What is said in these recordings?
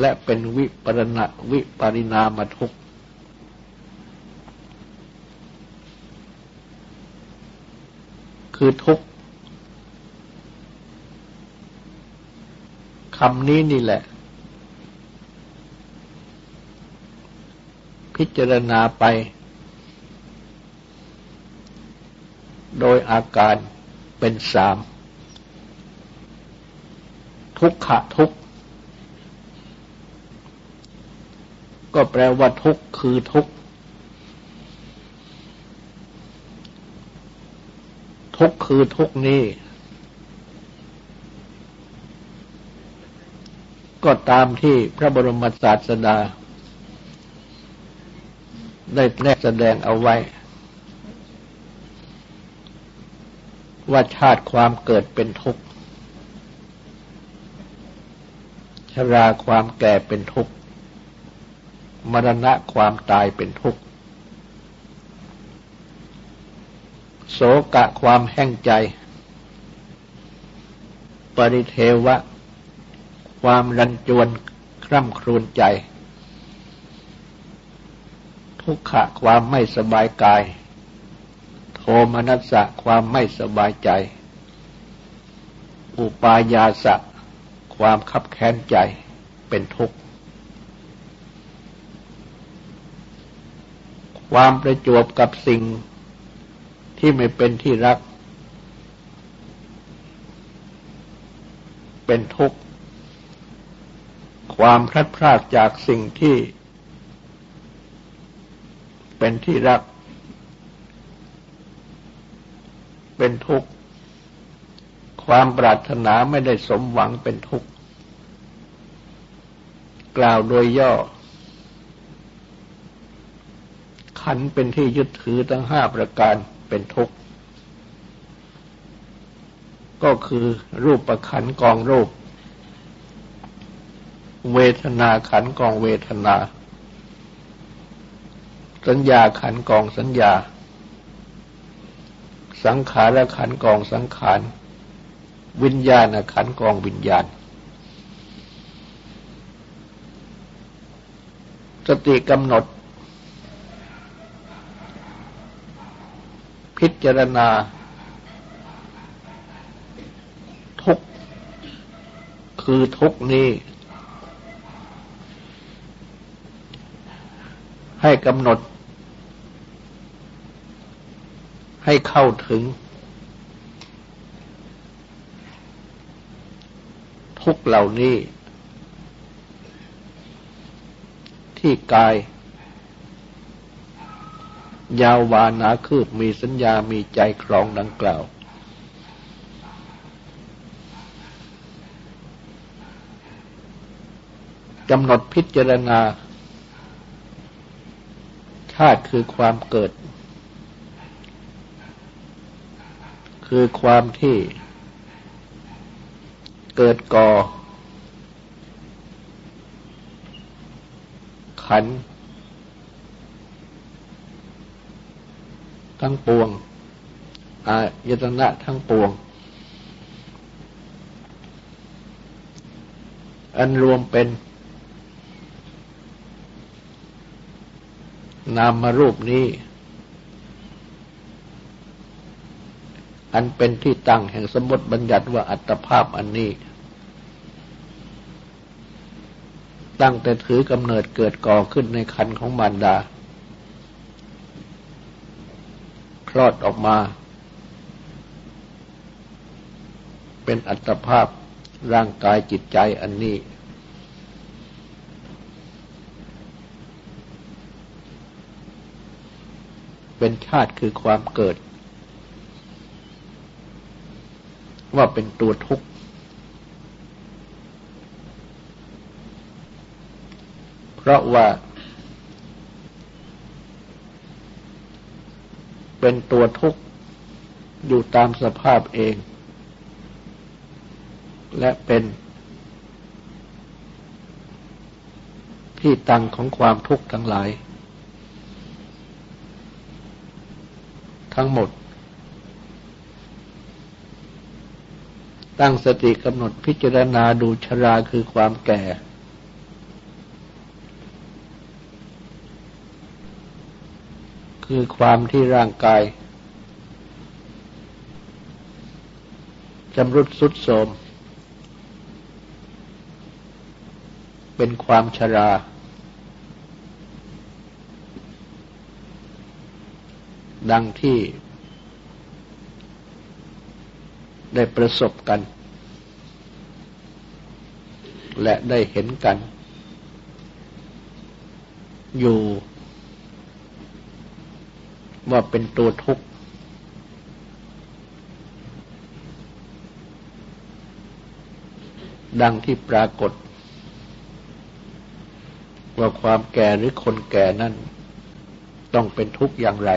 และเป็นวิปรณะวิปริณามทุกข์คือทุกข์คำนี้นี่แหละ พิจารณาไป โดยอาการเป็นสาม ทุกขะทุกข ก็แปลว่าทุกข์คือทุกข์ทุกข์คือทุกข์นี้ ก็ตามที่พระบรมศาสดา ได้แนกแสดงเอาไว้ ว่าชาติความเกิดเป็นทุกข์ชราความแก่เป็นทุกข์ มรณะความตายเป็นทุกข์โศกะความแห้งใจ ปริเทวะ ความรันจวนคร่ำครูนใจ ทุกขะความไม่สบายกาย โทมนัสสะความไม่สบายใจ อุปายาสะความขับแค้นใจเป็นทุกข์ ความประจวบกับสิ่งที่ไม่เป็นที่รัก เป็นทุกข์ ความพลัดพรากจากสิ่งที่ เป็นที่รัก เป็นทุกข์ ความปรารถนาไม่ได้สมหวังเป็นทุกข์ กล่าวโดยย่อ ขันเป็นที่ยึดถือทั้งห้าประการเป็นทุกข์ ก็คือรูปประขันกองรูป เวทนาขันกองเวทนา สัญญาขันกองสัญญา สังขารขันกองสังขาร วิญญาณขันกองวิญญาณสติกำหนด พิจารณา ทุกคือทุกนี้ ให้กำหนด ให้เข้าถึง ทุกเหล่านี้ ที่กาย ยาววานาคืบมีสัญญามีใจครองดังกล่าว กำหนดพิจารณาชาติคือความเกิด คือความที่เกิดก่อขัน ทั้งปวง อายตนะทั้งปวง อันรวมเป็น นามรูปนี้ อันเป็นที่ตั้งแห่งสมมติบัญญัติว่าอัตภาพอันนี้ตั้งแต่ถือกำเนิดเกิดก่อขึ้นในคันของมารดา คลอดออกมา เป็นอัตภาพร่างกายจิตใจอันนี้ เป็นชาติคือความเกิด ว่าเป็นตัวทุกข์ เพราะว่า เป็นตัวทุกข์อยู่ตามสภาพเอง และเป็นที่ตั้งของความทุกข์ทั้งหลาย ทั้งหมด ตั้งสติกำหนดพิจารณาดูชราคือความแก่ คือความที่ร่างกายจำรุดสุดโทมเป็นความชรา ดังที่ได้ประสบกัน และได้เห็นกัน อยู่ ว่าเป็นตัวทุกข์ดังที่ปรากฏ ว่าความแก่หรือคนแก่นั้นต้องเป็นทุกข์อย่างไร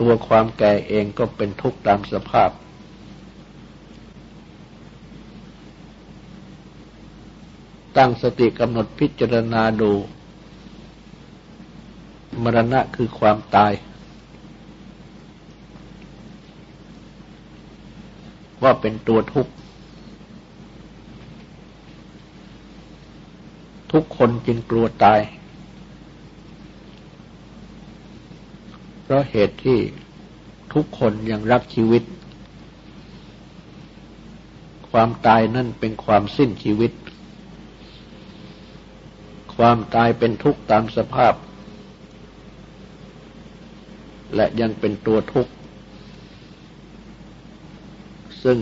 ตัวความแก่เองก็เป็นทุกข์ตามสภาพ ตั้งสติกำหนดพิจารณาดู รณะคือความตาย ว่าเป็นตัวทุกข์ ทุกคนจึงกลัวตาย เพราะเหตุที่ทุกคนยังรักชีวิต ความตายนั่นเป็นความสิ้นชีวิต ความตายเป็นทุกข์ตามสภาพ และยังเป็นตัวทุกข์ ซึ่ง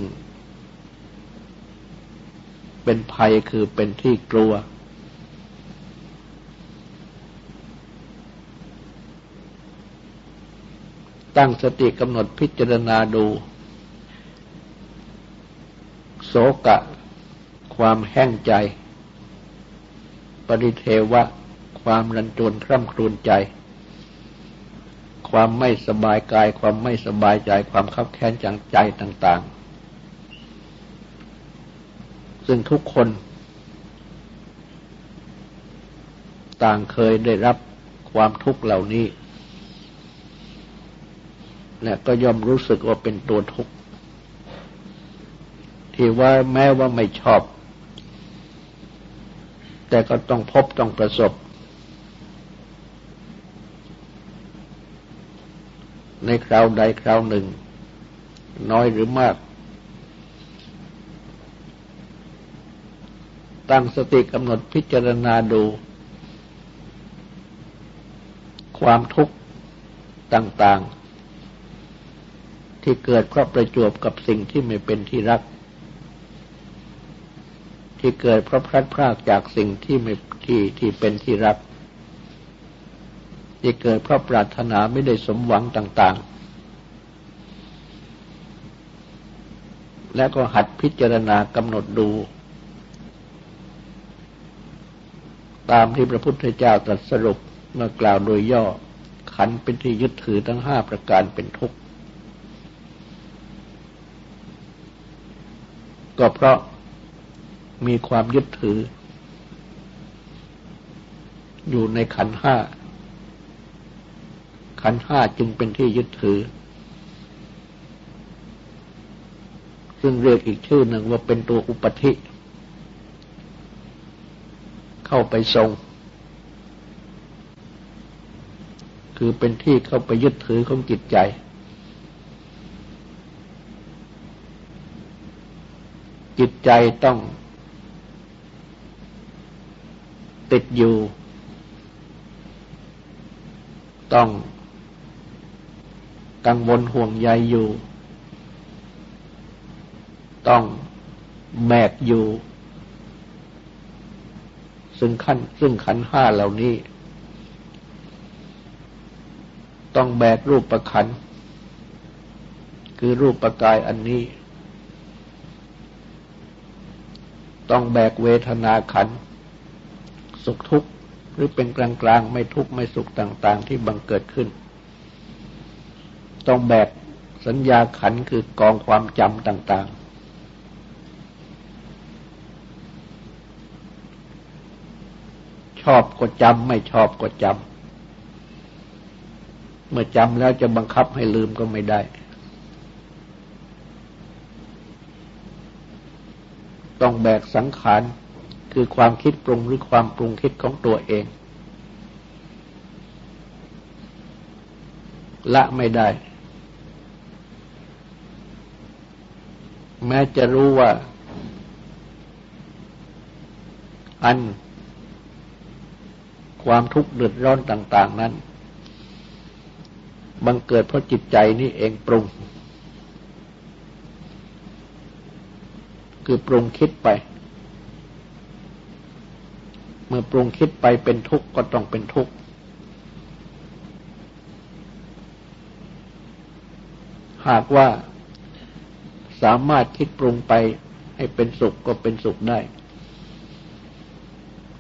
เป็นภัยคือเป็นที่กลัว ตั้งสติกำหนดพิจารณาดู โสกะ ความแห้งใจ ปริเทวะ ความรันจวนคร่ำครวญใจ ความไม่สบายกาย ความไม่สบายใจ ความขับแค้นจังใจต่าง ๆ ซึ่งทุกคน ต่างเคยได้รับความทุกข์เหล่านี้ และก็ย่อมรู้สึกว่าเป็นตัวทุกข์ ที่ว่าแม้ว่าไม่ชอบ แต่ก็ต้องพบต้องประสบ ในคราวใดคราวหนึ่ง น้อยหรือมาก ตั้งสติกำหนดพิจารณาดู ความทุกข์ต่างๆ ที่เกิดเพราะประจวบกับสิ่งที่ไม่เป็นที่รัก ที่เกิดเพราะพลัดพรากจากสิ่งที่ไม่ที่ที่เป็นที่รัก ที่เกิดเพราะปรารถนาไม่ได้สมหวังต่าง ๆ และก็หัดพิจารณากำหนดดู ตามที่พระพุทธเจ้าตรัสสรุปเมื่อกล่าวโดยย่อ ขันเป็นที่ยึดถือทั้งห้าประการเป็นทุกข์ ก็เพราะมีความยึดถือ อยู่ในขันห้า ขันห้าจึงเป็นที่ยึดถือ ซึ่งเรียกอีกชื่อหนึ่งว่าเป็นตัวอุปธิ เข้าไปทรง คือเป็นที่เข้าไปยึดถือของจิตใจ จิตใจต้องติดอยู่ ต้อง กังวลห่วงใยอยู่ ต้องแบกอยู่ ซึ่งขั้นซึ่งขันห้าเหล่านี้ ต้องแบกรูปประคันคือรูปประกายอันนี้ ต้องแบกเวทนาขันสุขทุกข์หรือเป็นกลางกลางไม่ทุกข์ไม่สุขต่าง ๆ ที่บังเกิดขึ้น ต้องแบกสัญญาขันคือกองความจำต่าง ๆ ชอบก็จำไม่ชอบก็จำ เมื่อจำแล้วจะบังคับให้ลืมก็ไม่ได้ ต้องแบกสังขารคือความคิดปรุงหรือความปรุงคิดของตัวเอง ละไม่ได้ แม้จะรู้ว่า อัน ความทุกข์เดือดร้อนต่าง ๆ นั้น บังเกิดเพราะจิตใจนี่เองปรุง คือปรุงคิดไป เมื่อปรุงคิดไปเป็นทุกข์ก็ต้องเป็นทุกข์หากว่า สามารถคิดปรุงไปให้เป็นสุขก็เป็นสุขได้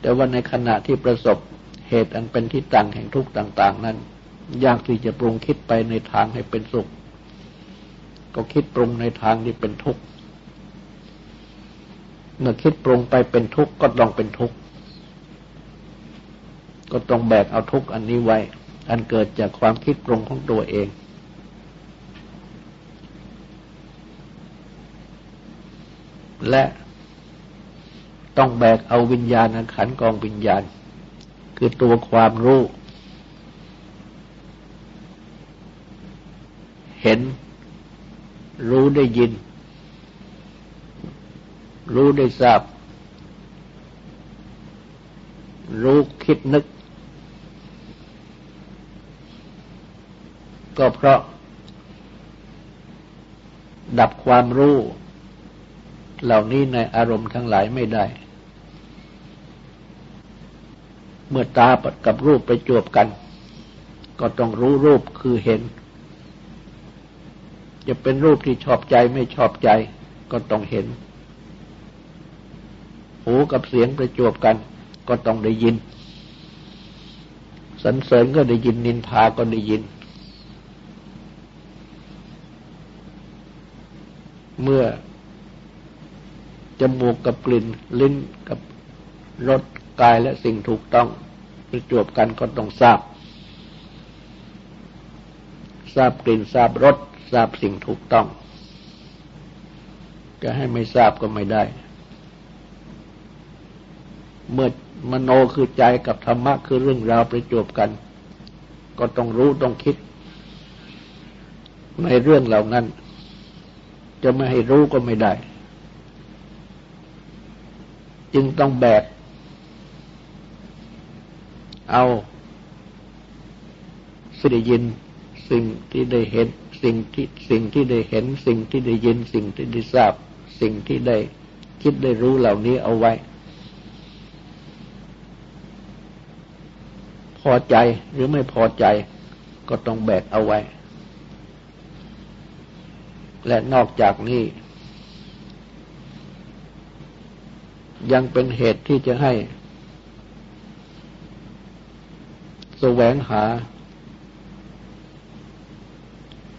แต่ว่าในขณะที่ประสบเหตุอันเป็นที่ตั้งแห่งทุกข์ต่าง ๆ นั้น ยากที่จะปรุงคิดไปในทางให้เป็นสุข ก็คิดปรุงในทางที่เป็นทุกข์ เมื่อคิดปรุงไปเป็นทุกข์ก็ต้องเป็นทุกข์ ก็ต้องแบกเอาทุกข์อันนี้ไว้ อันเกิดจากความคิดปรุงของตัวเอง และต้องแบกเอาวิญญาณขันกองวิญญาณ คือตัวความรู้ เห็น รู้ได้ยิน รู้ได้ทราบ รู้คิดนึก ก็เพราะดับความรู้ เหล่านี้ในอารมณ์ทั้งหลายไม่ได้ เมื่อตาปัดกับรูปไปจวบกัน ก็ต้องรู้รูปคือเห็น จะเป็นรูปที่ชอบใจไม่ชอบใจ ก็ต้องเห็น หูกับเสียงประจวบกัน ก็ต้องได้ยินสันเสริญก็ได้ยินนินทาก็ได้ยิน เมื่อ จมูกกับกลิ่น ลิ้นกับรสกายและสิ่งถูกต้องประจวบกันก็ต้องทราบ ทราบกลิ่นทราบรสทราบสิ่งถูกต้อง จะให้ไม่ทราบก็ไม่ได้ เมื่อมโนคือใจกับธรรมะคือเรื่องราวประจวบกัน ก็ต้องรู้ต้องคิด ในเรื่องเหล่านั้น จะไม่ให้รู้ก็ไม่ได้ จึงต้องแบกเอาสิ่งได้ยิน สิ่งที่ได้เห็น สิ่งที่สิ่งที่ได้เห็น สิ่งที่ได้ยิน สิ่งที่ได้ทราบ สิ่งที่ได้คิดได้รู้เหล่านี้เอาไว้ พอใจหรือไม่พอใจก็ต้องแบกเอาไว้ และนอกจากนี้ ยังเป็นเหตุที่จะให้แสวงหา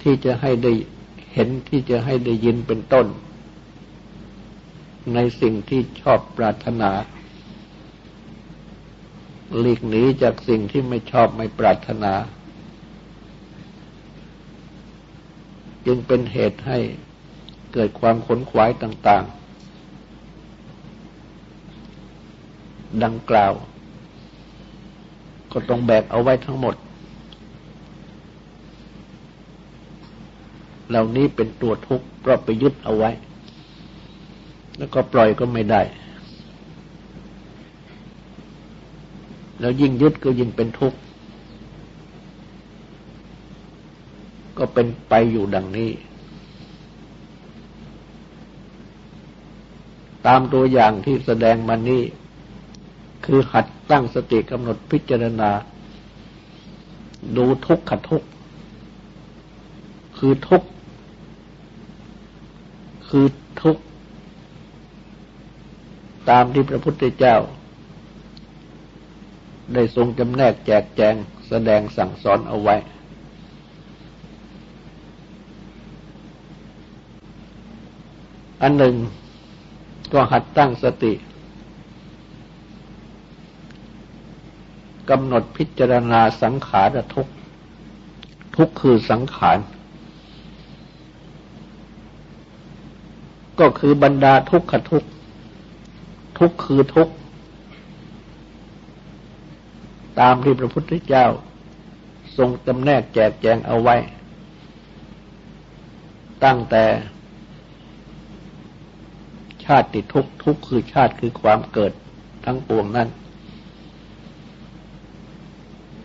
ที่จะให้ได้เห็นที่จะให้ได้ยินเป็นต้น ในสิ่งที่ชอบปรารถนาหลีกหนีจากสิ่งที่ไม่ชอบไม่ปรารถนา จึงเป็นเหตุให้เกิดความขนขวายต่าง ๆ ดังกล่าว ก็ต้องแบกเอาไว้ทั้งหมด เหล่านี้เป็นตัวทุกข์เพราะไปยึดเอาไว้ แล้วก็ปล่อยก็ไม่ได้ แล้วยิ่งยึดก็ยิ่งเป็นทุกข์ก็เป็นไปอยู่ดังนี้ ตามตัวอย่างที่แสดงมานี้ คือหัดตั้งสติกำหนดพิจารณา ดูทุกขทุกคือทุกคือทุกตามที่พระพุทธเจ้า ได้ทรงจำแนกแจกแจงแสดงสั่งสอนเอาไว้ อันหนึ่งก็หัดตั้งสติ กำหนดพิจารณาสังขารทุกทุกคือสังขาร ก็คือบรรดาทุกขทุกทุกคือทุกตามที่พระพุทธเจ้า ทรงจำแนกแจกแจงเอาไว้ ตั้งแต่ชาติติทุกทุกคือชาติคือความเกิดทั้งปวงนั้น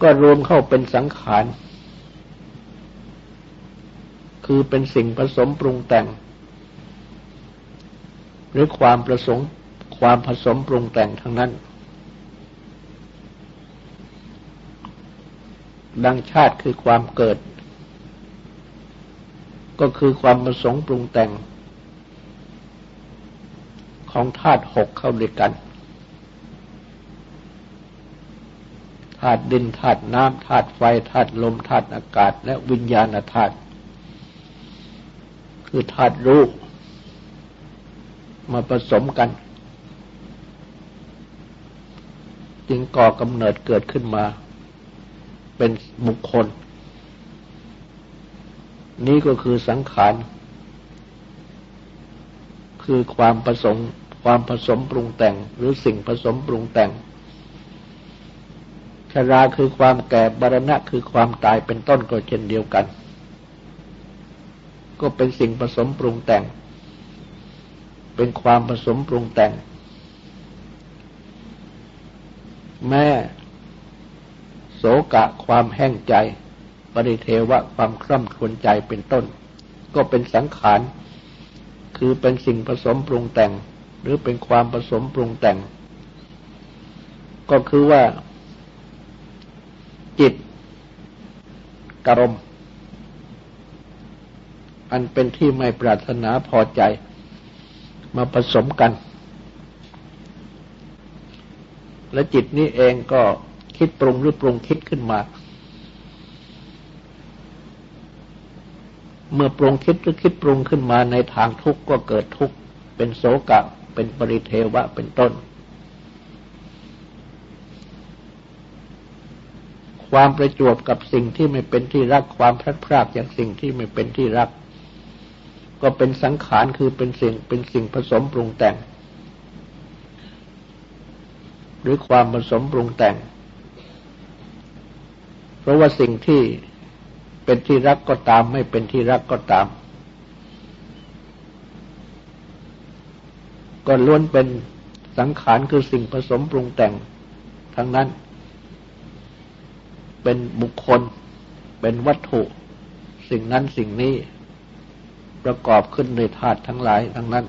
ก็รวมเข้าเป็นสังขาร คือเป็นสิ่งผสมปรุงแต่ง หรือความประสงค์ความผสมปรุงแต่งทั้งนั้น ดังชาติคือความเกิด ก็คือความประสงค์ปรุงแต่ง ของธาตุหกเข้าด้วยกัน ธาตุดินธาตุน้ำธาตุไฟธาตุลมธาตุอากาศ และวิญญาณธาตุคือธาตุรู้มาผสมกัน จึงก่อกำเนิดเกิดขึ้นมา เป็นบุคคล นี้ก็คือสังขาร คือความผสมความผสมปรุงแต่ง หรือสิ่งผสมปรุงแต่ง ชราคือความแก่บรณะคือความตายเป็นต้นก็เช่นเดียวกัน ก็เป็นสิ่งผสมปรุงแต่ง เป็นความผสมปรุงแต่ง แม่โสกะความแห้งใจปริเทวะความคร่ำครวญใจเป็นต้น ก็เป็นสังขาร คือเป็นสิ่งผสมปรุงแต่ง หรือเป็นความผสมปรุงแต่ง ก็คือว่า จิตกรม อันเป็นที่ไม่ปรารถนาพอใจ มาผสมกัน และจิตนี้เองก็คิดปรุงหรือปรุงคิดขึ้นมา เมื่อปรุงคิดหรือคิดปรุงขึ้นมาในทางทุกข์ก็เกิดทุกข์เป็นโศกะ เป็นปริเทวะเป็นต้น ความประจวบกับสิ่งที่ไม่เป็นที่รักความพลัดพรากจากสิ่งที่ไม่เป็นที่รัก ก็เป็นสังขารคือเป็นสิ่งเป็นสิ่งผสมปรุงแต่ง หรือความผสมปรุงแต่ง เพราะว่าสิ่งที่เป็นที่รักก็ตาม ไม่เป็นที่รักก็ตามก็ล้วนเป็นสังขารคือสิ่งผสมปรุงแต่งทั้งนั้น เป็นบุคคล เป็นวัตถุ สิ่งนั้นสิ่งนี้ ประกอบขึ้นในธาตุทั้งหลายทั้งนั้น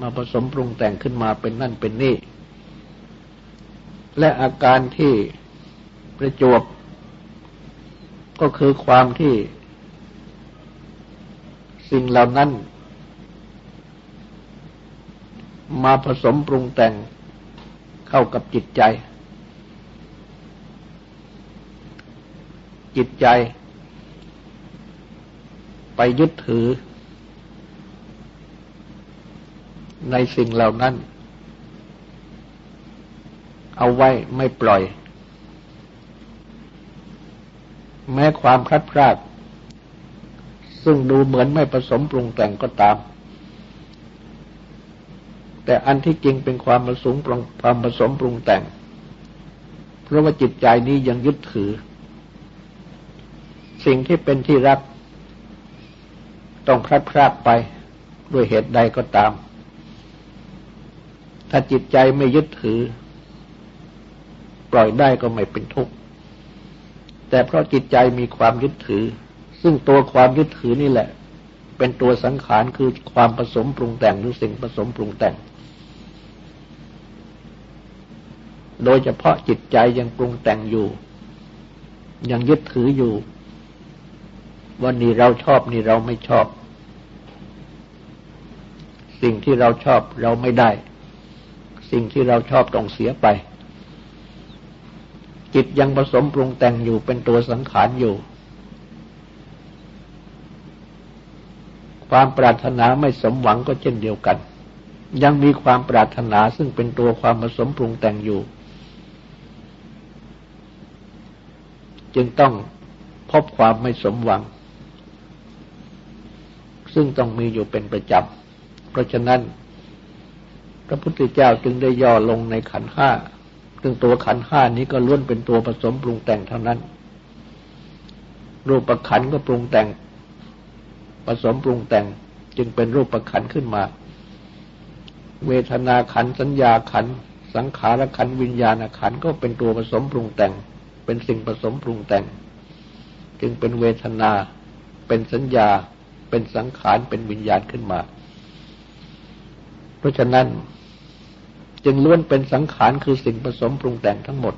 มาผสมปรุงแต่งขึ้นมาเป็นนั่นเป็นนี่ และอาการที่ประจวบ ก็คือความที่ สิ่งเหล่านั้น มาผสมปรุงแต่งเข้ากับจิตใจ จิตใจ ไปยึดถือ ในสิ่งเหล่านั้น เอาไว้ไม่ปล่อย แม้ความคลัดพลาดซึ่งดูเหมือนไม่ผสมปรุงแต่งก็ตาม แต่อันที่จริงเป็นความผสมปรุงความผสมปรุงแต่ง เพราะว่าจิตใจนี้ยังยึดถือ สิ่งที่เป็นที่รัก ต้องพลัดพรากไปด้วยเหตุใดก็ตาม ถ้าจิตใจไม่ยึดถือ ปล่อยได้ก็ไม่เป็นทุกข์ แต่เพราะจิตใจมีความยึดถือ ซึ่งตัวความยึดถือนี่แหละ เป็นตัวสังขารคือความผสมปรุงแต่งหรือสิ่งผสมปรุงแต่ง โดยเฉพาะจิตใจยังปรุงแต่งอยู่ ยังยึดถืออยู่ ว่านี่เราชอบนี่เราไม่ชอบ สิ่งที่เราชอบเราไม่ได้ สิ่งที่เราชอบต้องเสียไป จิตยังผสมปรุงแต่งอยู่เป็นตัวสังขารอยู่ ความปรารถนาไม่สมหวังก็เช่นเดียวกัน ยังมีความปรารถนาซึ่งเป็นตัวความผสมปรุงแต่งอยู่ จึงต้องพบความไม่สมหวัง ซึ่งต้องมีอยู่เป็นประจำ เพราะฉะนั้น พระพุทธเจ้าจึงได้ย่อลงในขันห้าซึ่งตัวขันห้านี้ก็ล้วนเป็นตัวผสมปรุงแต่งเท่านั้น รูปประขันก็ปรุงแต่ง ผสมปรุงแต่งจึงเป็นรูปประขันขึ้นมา เวทนาขันสัญญาขันสังขารขันวิญญาณขันก็เป็นตัวผสมปรุงแต่ง เป็นสิ่งผสมปรุงแต่ง จึงเป็นเวทนา เป็นสัญญา เป็นสังขารเป็นวิญญาณขึ้นมา เพราะฉะนั้น จึงล้วนเป็นสังขารคือสิ่งผสมปรุงแต่งทั้งหมด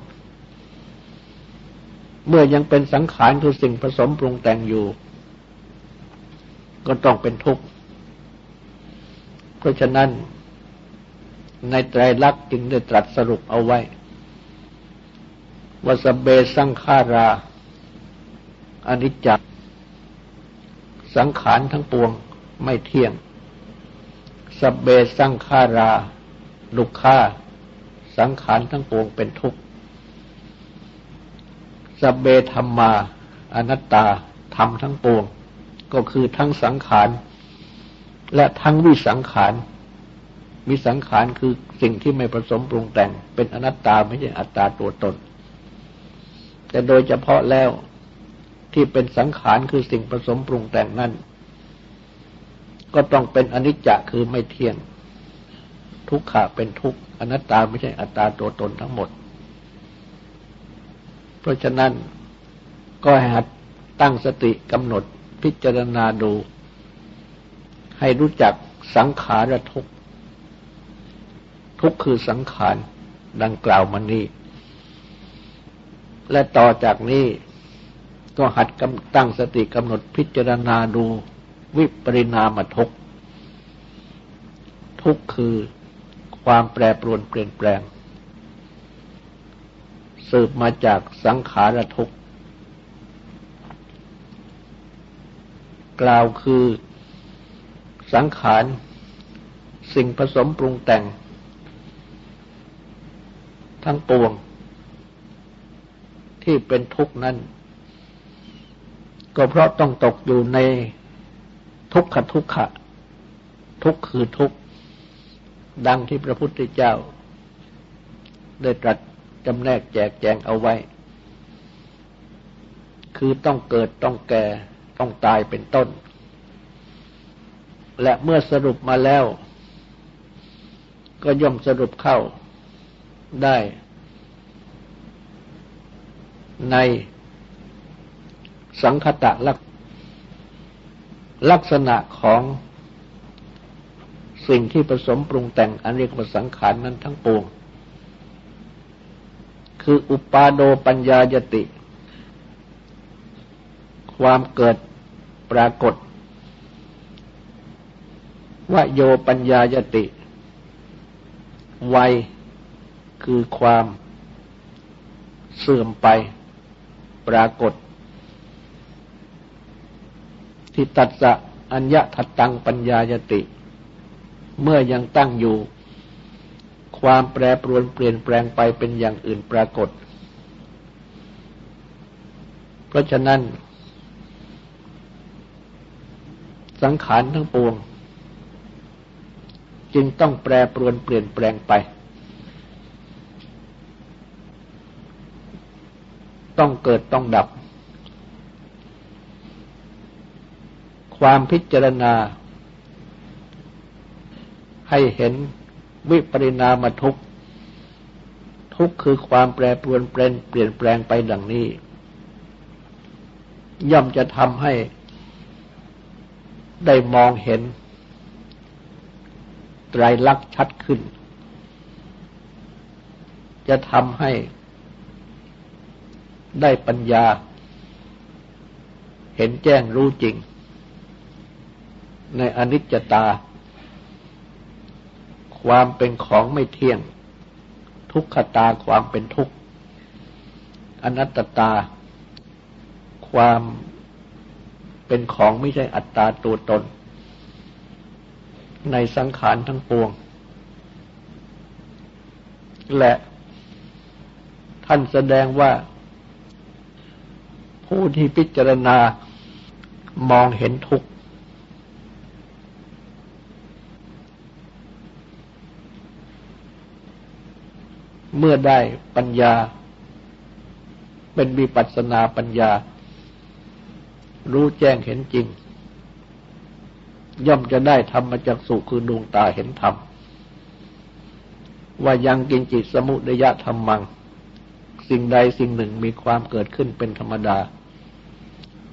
เมื่อยังเป็นสังขารคือสิ่งผสมปรุงแต่งอยู่ ก็ต้องเป็นทุกข์ เพราะฉะนั้น ในไตรลักษณ์จึงได้ตรัสสรุปเอาไว้ว่าสเบสังขาราอนิจจ สังขารทั้งปวงไม่เที่ยงสเบสังขาราลุกขาสังขารทั้งปวงเป็นทุกข์สเบธรรมาอนัตตาธรรมทั้งปวง ก็คือทั้งสังขาร และทั้งวิสังขารมีสังขารคือสิ่งที่ไม่ผสมปรุงแต่ง เป็นอนัตตาไม่ใช่อัตตาตัวตน แต่โดยเฉพาะแล้ว ที่เป็นสังขารคือสิ่งผสมปรุงแต่งนั้น ก็ต้องเป็นอนิจจะคือไม่เที่ยง ทุกขะเป็นทุกอนัตตาไม่ใช่อัตตาตัวตนทั้งหมด เพราะฉะนั้นก็ให้หัดตั้งสติกำหนดพิจารณาดู ให้รู้จักสังขารทุกข์ทุกข์คือสังขารดังกล่าวมานี้ และต่อจากนี้ ก็หัดกำตั้งสติกำหนดพิจารณาดูวิปริณามทุกทุกคือความแปรปรวนเปลี่ยนแปลง สืบมาจากสังขารทุกกล่าวคือสังขาร สิ่งผสมปรุงแต่ง ทั้งปวง ที่เป็นทุกข์นั้น ก็เพราะต้องตกอยู่ในทุกขทุกขะ ทุกคือทุกดังที่พระพุทธเจ้า ได้ตรัสจำแนกแจกแจงเอาไว้ คือต้องเกิดต้องแก่ต้องตายเป็นต้น และเมื่อสรุปมาแล้ว ก็ย่อมสรุปเข้าได้ ใน สังคตะลักลักษณะของสิ่งที่ผสมปรุงแต่งอันเรียกว่าสังขารนั้นทั้งปวง คืออุปาโดปัญญายติ ความเกิดปรากฏวโยปัญญายติ วัยคือความเสื่อมไปปรากฏ ที่ตัดสะอัญญะทัตตังปัญญายติ เมื่อยังตั้งอยู่ ความแปรปรวนเปลี่ยนแปลงไปเป็นอย่างอื่นปรากฏ เพราะฉะนั้น สังขารทั้งปวง จึงต้องแปรปรวนเปลี่ยนแปลงไป ต้องเกิดต้องดับ ความพิจารณา ให้เห็นวิปริณามทุกทุกคือความแปรปรวนเปลี่ยนเปลี่ยนแปลงไปดังนี้ ย่อมจะทำให้ได้มองเห็น ไตรลักษณ์ชัดขึ้น จะทำให้ได้ปัญญา เห็นแจ้งรู้จริง ในอนิจจตา ความเป็นของไม่เที่ยง ทุกขตาความเป็นทุกข์อนัตตา ความเป็นของไม่ใช่อัตตาตัวตน ในสังขารทั้งปวง และท่านแสดงว่า ผู้ที่พิจารณามองเห็นทุกข์ เมื่อได้ปัญญา เป็นวิปัสสนาปัญญา รู้แจ้งเห็นจริง ย่อมจะได้ธรรมจักสุคือดวงตาเห็นธรรม ว่ายังกินจิตสมุทยะธรรมัง สิ่งใดสิ่งหนึ่งมีความเกิดขึ้นเป็นธรรมดา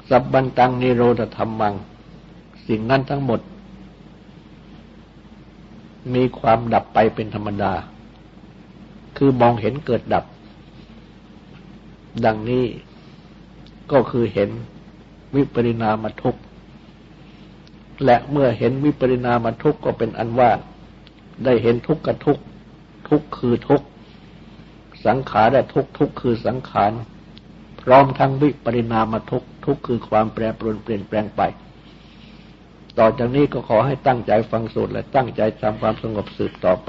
สับบันตังนิโรธธรรมัง สิ่งนั้นทั้งหมด มีความดับไปเป็นธรรมดา คือมองเห็นเกิดดับ ดังนี้ก็คือเห็นวิปริณามทุกข์ และเมื่อเห็นวิปริณามทุกข์ก็เป็นอันว่า ได้เห็นทุกข์กับทุกข์ทุกข์คือทุกข์สังขารและทุกข์ทุกข์คือสังขารพร้อมทั้งวิปริณามทุกข์ทุกข์คือความแปรปรวนเปลี่ยนแปลงไป ต่อจากนี้ก็ขอให้ตั้งใจฟังสูตรและตั้งใจทำความสงบสืบต่อไป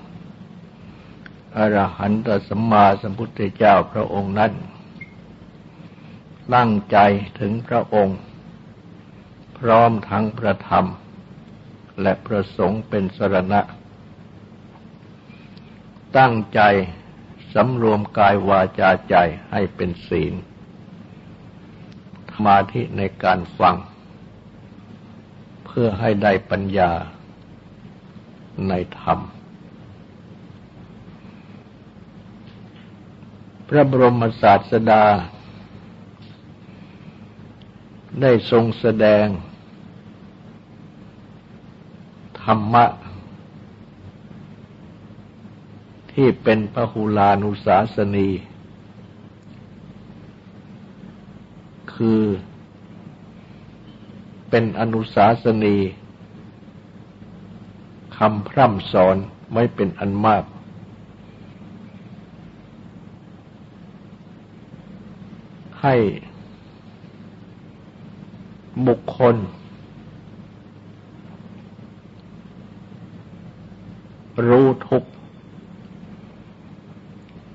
อรหันตสัมมาสัมพุทธเจ้าพระองค์นั้น ตั้งใจถึงพระองค์ พร้อมทั้งพระธรรม และพระสงฆ์เป็นสรณะ ตั้งใจสำรวมกายวาจาใจให้เป็นศีลสมาธิในการฟัง เพื่อให้ได้ปัญญาในธรรม พระบรมศาสดา ได้ทรงแสดง ธรรมะ ที่เป็นพหุลานุสาสนี คือเป็นอนุสาสนีคำพร่ำสอนไม่เป็นอันมาก ให้บุคคล รู้ทุก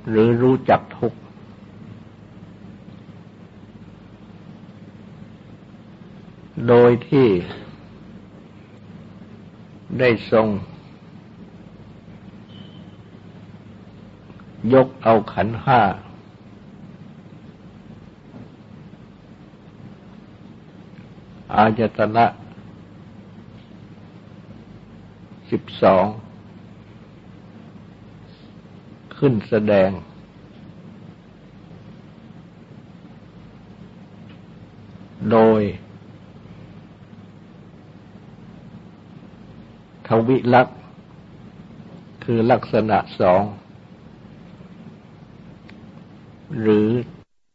หรือรู้จักทุกโดยที่ได้ทรง ยกเอาขันห้า อายตนะสิบสอง ขึ้นแสดง โดย ทวิลักษ์คือลักษณะสอง หรือ